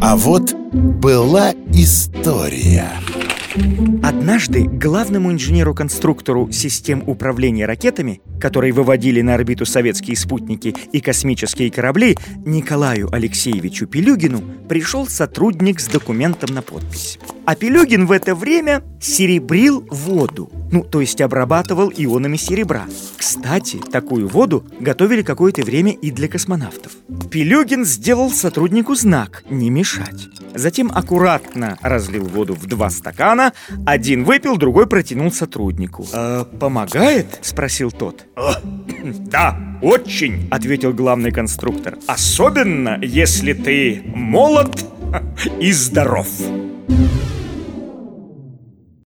А вот была история. Однажды главному инженеру-конструктору систем управления ракетами, которые выводили на орбиту советские спутники и космические корабли, Николаю Алексеевичу Пелюгину пришел сотрудник с документом на подпись. А Пелюгин в это время серебрил воду, ну, то есть обрабатывал ионами серебра. Кстати, такую воду готовили какое-то время и для космонавтов. Пелюгин сделал сотруднику знак «Не мешать». Затем аккуратно разлил воду в два стакана, один выпил, другой протянул сотруднику. «Э, «Помогает?» – спросил тот. «Да, очень!» – ответил главный конструктор. «Особенно, если ты молод и здоров!»